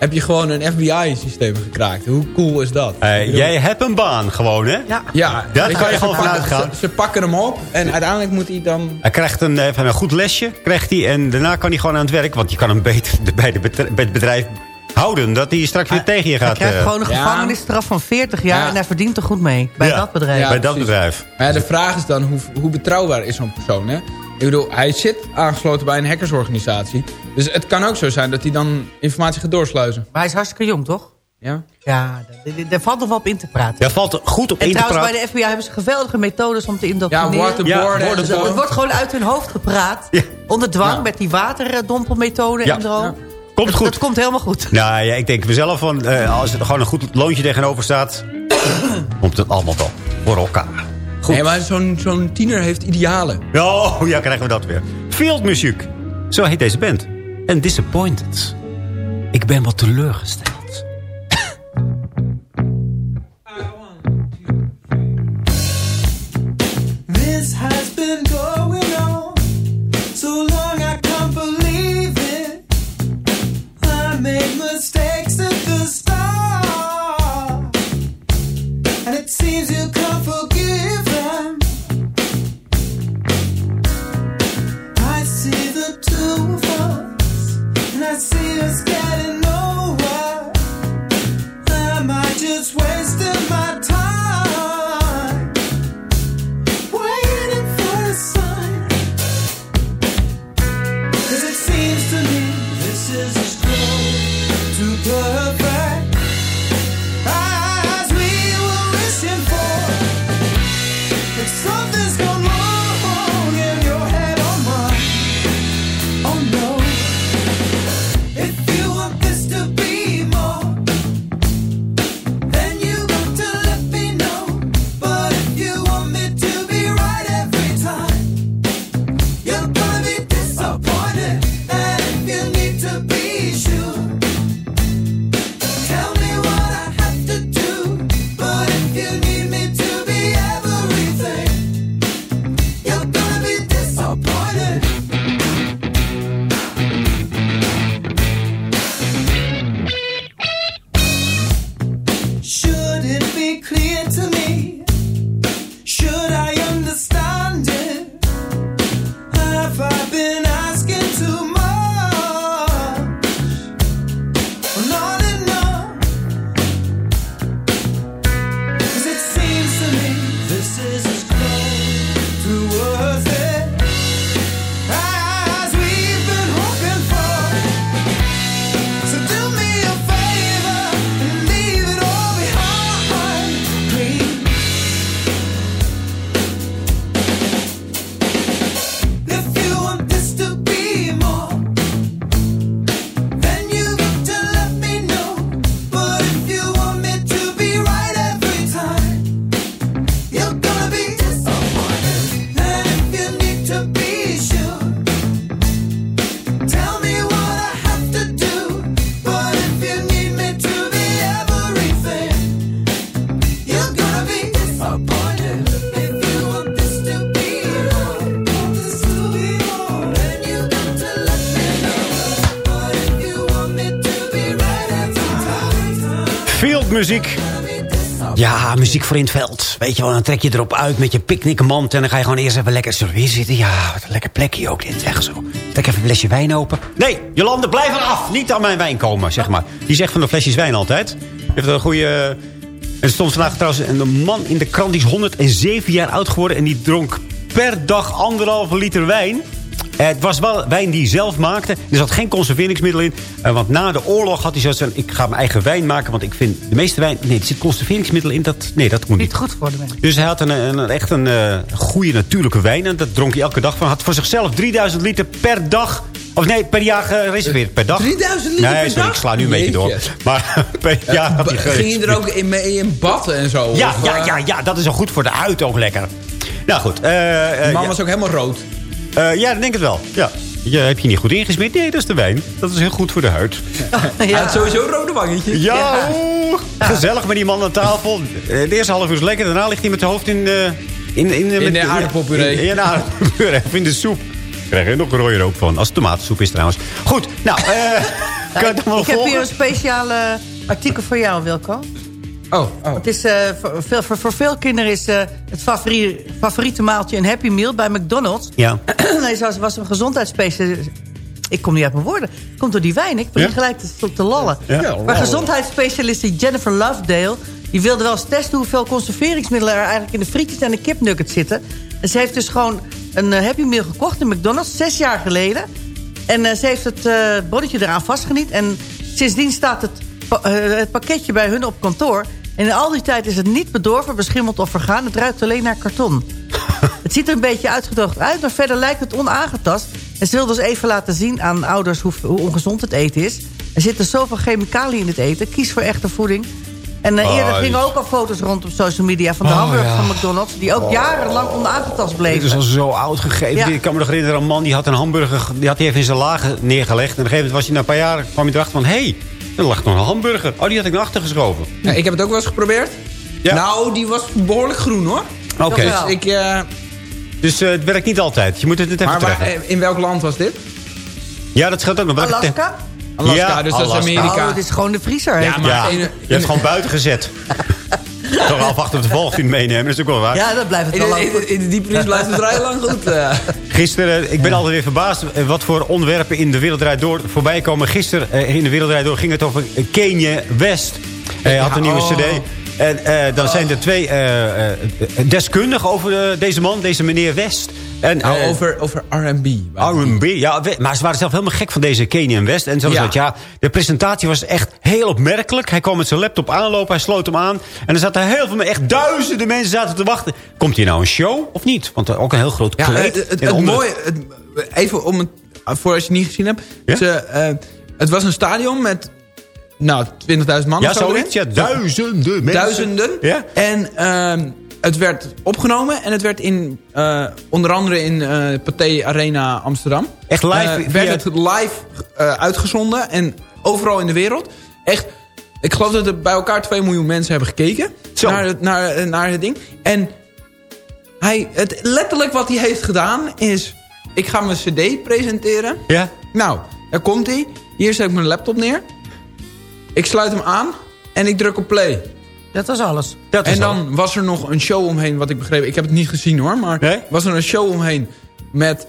heb je gewoon een FBI-systeem gekraakt. Hoe cool is dat? Eh, jij hebt een baan gewoon, hè? Ja. Ja, Daar kan je gewoon vanuit gaan. Ze, ze pakken hem op en uiteindelijk moet hij dan... Hij krijgt een, even een goed lesje. Krijgt hij, en daarna kan hij gewoon aan het werk. Want je kan hem beter (laughs) bij, de bij het bedrijf houden. Dat hij straks weer tegen je Hij gaat. krijgt eh, gewoon een ja. gevangenisstraf van 40 jaar... Ja. en hij verdient er goed mee. Bij Ja. dat bedrijf. Ja, bij dat precies. bedrijf. Maar ja, de vraag is dan, hoe, hoe betrouwbaar is zo'n persoon, hè? Ik bedoel, hij zit aangesloten bij een hackersorganisatie. Dus het kan ook zo zijn dat hij dan informatie gaat doorsluizen. Maar hij is hartstikke jong, toch? Ja? Ja, daar- valt nog wel op in te praten. Daar valt goed op En in te trouwens, praten. bij de FBI hebben ze geweldige methodes om te Ja, indoctrineren. waterboarden Ja, en Dus zo. het wordt gewoon uit hun hoofd gepraat. Ja. Onder dwang met die waterdompelmethode Ja. en zo. Komt dat, goed. Dat komt helemaal goed. Nou ja, ik denk mezelf van, eh, als er gewoon een goed loontje tegenover staat... (coughs) komt het allemaal wel voor elkaar. Goed. Nee, maar zo'n zo'n tiener heeft idealen. Oh, ja, krijgen we dat weer. Field Music. Zo heet deze band. En Disappointed. Ik ben wat teleurgesteld. This has been going Music. Ja, muziek voor in het veld. Weet je wel, dan trek je erop uit met je picknickmand... en dan ga je gewoon eerst even lekker hier zitten. Ja, wat een lekker plekje ook dit. Echt zo. Trek even een flesje wijn open. Nee, Jolande, blijf eraf. Niet aan mijn wijn komen, zeg maar. Die zegt van de flesjes wijn altijd. Heeft een goede... Er stond vandaag trouwens een man in de krant... die is 107 jaar oud geworden... en die dronk per dag anderhalve liter wijn... Eh, het was wel wijn die hij zelf maakte. Er zat geen conserveringsmiddel in. Eh, want na de oorlog had hij zoiets van... ik ga mijn eigen wijn maken. Want ik vind de meeste wijn... Nee, er zit conserveringsmiddel in. Dat, nee, dat moet niet. Niet goed voor de mensen. Dus hij had een, een, echt een eh, goede natuurlijke wijn. En dat dronk hij elke dag van. Had voor zichzelf 3000 liter per dag... Of nee, per jaar gereserveerd. Per dag. 3000 liter nee, per sorry, dag? ik sla nu een beetje door. Maar (laughs) per jaar had hij Ging je er ook in, mee in bad en zo? Ja, Of, ja, ja, ja, dat is al goed voor de huid ook lekker. Nou goed. eh, eh, Die man ja. was ook helemaal rood. Eh, ja, ik denk het wel. Ja. Je, heb je niet goed ingesmeerd? Nee, dat is de wijn. Dat is heel goed voor de huid. (laughs) Hij had sowieso rode wangetjes. Ja, oeh. gezellig met die man aan tafel. Eh, De eerste half uur is lekker. Daarna ligt hij met zijn hoofd in... eh, in, in, In met- de aardappelpuree. In, in de aardappelpuree. Of in de soep. Krijg je nog een rode rook van. Als het tomatensoep is trouwens. Goed, nou... eh (laughs) kan je het allemaal Ik heb hier een speciale artikel voor jou, Wilco. Oh, oh. Het is, eh, voor, veel, voor, voor veel kinderen is eh, het favori- favoriete maaltje een Happy Meal bij McDonald's. Ja. (clears throat) Hij was, was een gezondheidsspecialist. Ik kom niet uit mijn woorden. Komt door die wijn. Ik begin Ja? gelijk te, te lallen. Ja. Maar gezondheidsspecialist Jennifer Lovedale... die wilde wel eens testen hoeveel conserveringsmiddelen... er eigenlijk in de frietjes en de kipnuggets zitten. En ze heeft dus gewoon een eh, Happy Meal gekocht in McDonald's... zes jaar geleden. En ze heeft het bonnetje eraan vastgeniet. En sindsdien staat het, pa- het pakketje bij hun op kantoor. En in al die tijd is het niet bedorven, beschimmeld of vergaan. Het ruikt alleen naar karton. (laughs) het ziet er een beetje uitgedroogd uit, maar verder lijkt het onaangetast. En ze wil dus even laten zien aan ouders hoe, hoe ongezond het eten is. Er zitten zoveel chemicaliën in het eten. Kies voor echte voeding. En eh, Oh, eerder dit- gingen ook al foto's rond op social media... van de Oh, hamburgers ja. van McDonald's... die ook Oh. jarenlang onaangetast bleven. Dit is al zo oud gegeven. Ja. Ik kan me nog herinneren, een man die had een hamburger... ge- die had hij even in zijn lagen neergelegd. En op een gegeven moment was hij na een paar jaar... kwam hij erachter van... hé, hey, er lag nog een hamburger. Oh, die had ik naar achter geschoven. Ja, ik heb het ook wel eens geprobeerd. Nou, die was behoorlijk groen hoor. Oké. Dus ik, eh, Dus eh, het werkt niet altijd. Je moet het even maar waar- eh, in welk land was dit? Ja, dat scheelt ook nog. Alaska? Alaska, Ja, dus dat is Alaska. Amerika. Oh, het is gewoon de vriezer. Ja, maar Ja, in- je hebt het gewoon buiten gezet. (laughs) (laughs) Toch afwachten of de volgende meenemen. Dat is ook wel waar. Ja, dat blijft het wel lang in, de- in de diepvries blijft het vrij lang goed. eh. Gisteren, ik ben altijd weer verbaasd eh, wat voor onderwerpen in de Wereldrijd Door voorbij komen. Gisteren eh, in de Wereldrijd Door ging het over Kanye West. Hij had een nieuwe oh. cd. En eh, dan zijn er twee eh, eh, deskundigen over deze man, deze meneer West. En, Nou, over, over R&B. R&B, ja, maar ze waren zelf helemaal gek van deze Kanye West. En zo was Ja. dat, ja, de presentatie was echt heel opmerkelijk. Hij kwam met zijn laptop aanlopen, hij sloot hem aan. En er zaten heel veel, echt duizenden mensen zaten te wachten. Komt hier nou een show of niet? Want ook een heel groot Ja, kleed. het, het, het onder- mooie, het, even om het, voor als je het niet gezien hebt. Ja? Ze, het was een stadion met, nou, 20.000 man Ja, of zo zoiets. Ja, duizenden mensen. Duizenden. Ja? En ehm, het werd opgenomen en het werd in, eh, onder andere in eh Pathé Arena Amsterdam. Echt live Eh, werd het- live uitgezonden en overal in de wereld. Echt, ik geloof dat er bij elkaar 2 miljoen mensen hebben gekeken Zo. naar het, naar, naar het ding. En hij, het, letterlijk wat hij heeft gedaan is... Ik ga mijn cd presenteren. Ja? Nou, daar komt hij. Hier zet ik mijn laptop neer. Ik sluit hem aan en ik druk op play. Dat was alles. Dat is en dan was er nog een show omheen, wat ik begreep. Ik heb het niet gezien hoor, maar Nee? was er een show omheen met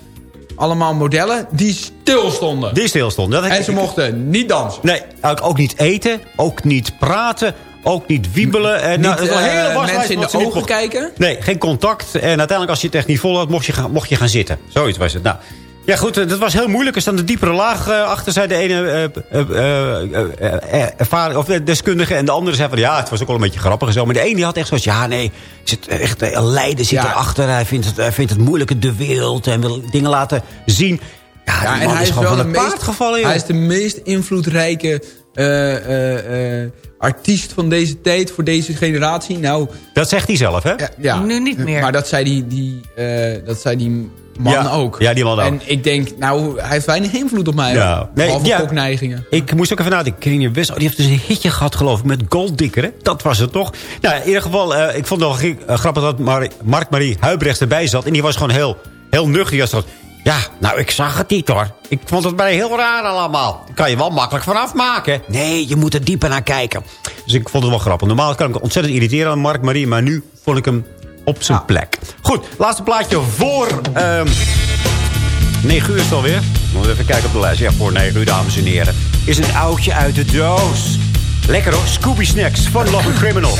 allemaal modellen die stil stonden. Die stilstond. Dat En ze mochten niet dansen. Nee, ook, ook niet eten, ook niet praten, ook niet wiebelen. En, nou, Niet, hele eh, waslijst mensen in de ogen kijken. Nee, geen contact. En uiteindelijk als je het echt niet vol had, mocht je gaan, mocht je gaan zitten. Zoiets was het. Nou, ja goed, eh, dat was heel moeilijk. Er staan de diepere laag eh, achter, zei de ene eh, ervaring, of de deskundige. En de andere zei van, ja, het was ook wel een beetje grappig en zo. Maar de ene die had echt zoals, ja nee, zit echt een lijden zit Ja. erachter. Hij vindt, het, hij vindt het moeilijk, de wereld. En wil dingen laten zien. Ja, en man hij is is gewoon wel van de het meest, paard gevallen, joh. Hij is de meest invloedrijke eh, eh, eh, artiest van deze tijd, voor deze generatie. Nou, Dat zegt hij zelf, hè? ja, ja. Nu niet meer. Maar dat zei die, die, eh, dat zei die man Ja, ook. ja, die man ook. En ik denk, nou, hij heeft weinig invloed op mij. Ja. Nee, Behalve ja. kokneigingen. Ik moest ook even nadenken. Kanye West, oh, die heeft dus een hitje gehad, geloof ik, met Golddikker, hè? Dat was het toch? Nou, in ieder geval, eh, ik vond het wel eh, grappig dat Mar Mark-Marie Huibrechts erbij zat. En die was gewoon heel, heel nuchter. Die was ja, nou, ik zag het niet, hoor. Ik vond het bij heel raar allemaal. Daar kan je wel makkelijk vanaf maken. Nee, je moet er dieper naar kijken. Dus ik vond het wel grappig. Normaal kan ik me ontzettend irriteren aan Mark-Marie, maar nu vond ik hem op zijn plek. Goed, laatste plaatje voor... ehm 9 uur is het alweer. Moet even kijken op de lijst. Ja, voor 9 uur, dames en heren. Is een oudje uit de doos. Lekker hoor. Scooby Snacks. Fun Loving Criminals.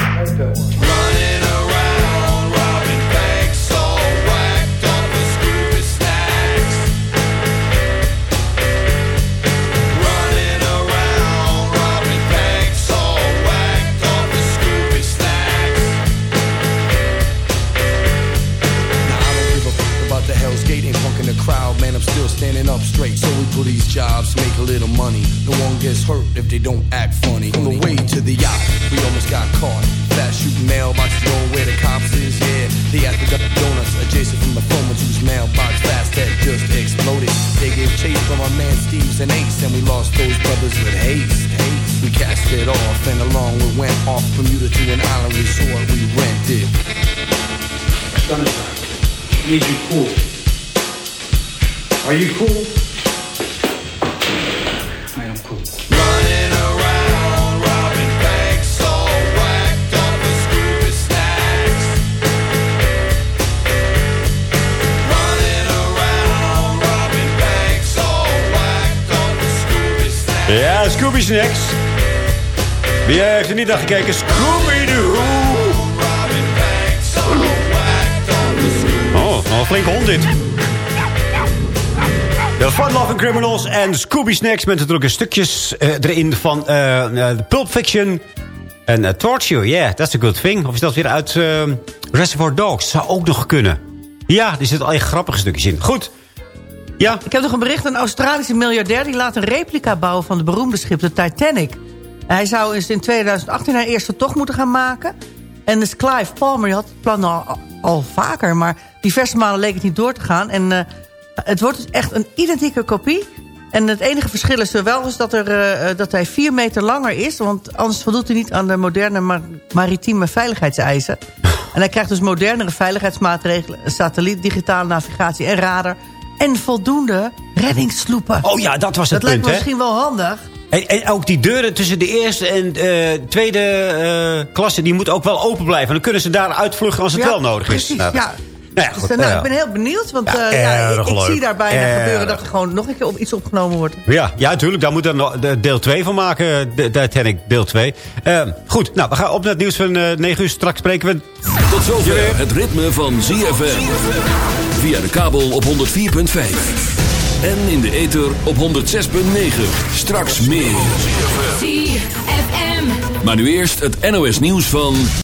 Go. Scooby Snacks. Wie heeft er niet naar gekeken? Scooby-Doo. Oh, een flinke hond dit. De Fun Loving Criminals en Scooby Snacks... met natuurlijk stukjes eh, erin van eh, Pulp Fiction en uh, Torture. Yeah, that's a good thing. Of is dat weer uit Reservoir Dogs? Zou ook nog kunnen. Ja, er zitten al echt grappige stukjes in. Goed. Ja. Ik heb nog een bericht. Een Australische miljardair die laat een replica bouwen van de beroemde schip de Titanic. Hij zou eens in 2018 haar eerste tocht moeten gaan maken. En dus Clive Palmer die had het plan al, al vaker. Maar diverse malen leek het niet door te gaan. En eh, het wordt dus echt een identieke kopie. En het enige verschil is er wel is dat, er, eh, dat hij vier meter langer is. Want anders voldoet hij niet aan de moderne mar- maritieme veiligheidseisen. (laughs) En hij krijgt dus modernere veiligheidsmaatregelen. Satelliet, digitale navigatie en radar. En voldoende reddingssloepen. Oh ja, dat was het dat punt, lijkt me hè? misschien wel handig. En, en ook die deuren tussen de eerste en eh, tweede eh, klasse... die moeten ook wel open blijven. En dan kunnen ze daar uitvluchten als het Ja, wel nodig is. Nou, ja. Nou ja, Dus, goed, eh, nou, ja. ik ben heel benieuwd, want Ja, eh, ja, erg ik, ik leuk. zie daar bijna Erg. gebeuren dat er gewoon nog een keer op iets opgenomen wordt. Ja, ja, natuurlijk. Daar moet er deel 2 van maken. De Titanic deel 2. Eh, goed, nou, we gaan op naar het nieuws van eh 9 uur. Straks spreken we... Tot zover het ritme van ZFM. Via de kabel op 104.5. En in de ether op 106.9. Straks meer. ZFM. Maar nu eerst het NOS nieuws van...